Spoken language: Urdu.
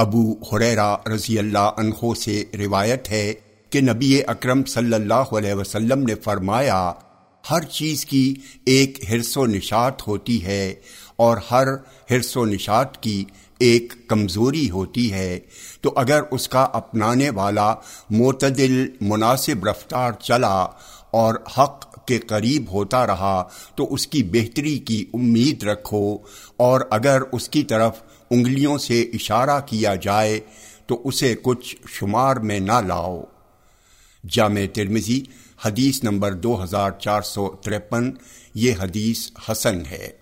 ابو حریرا رضی اللہ عنہ سے روایت ہے کہ نبی اکرم صلی اللہ علیہ وسلم نے فرمایا، ہر چیز کی ایک حرص و نشات ہوتی ہے اور ہر حرص و نشات کی ایک کمزوری ہوتی ہے۔ تو اگر اس کا اپنانے والا معتدل مناسب رفتار چلا اور حق کے قریب ہوتا رہا تو اس کی بہتری کی امید رکھو اور اگر اس کی طرف انگلیوں سے اشارہ کیا جائے تو اسے کچھ شمار میں نہ لاؤ۔ جامع ترمزی حدیث نمبر دو ہزار چار سو ترپن، یہ حدیث حسن ہے۔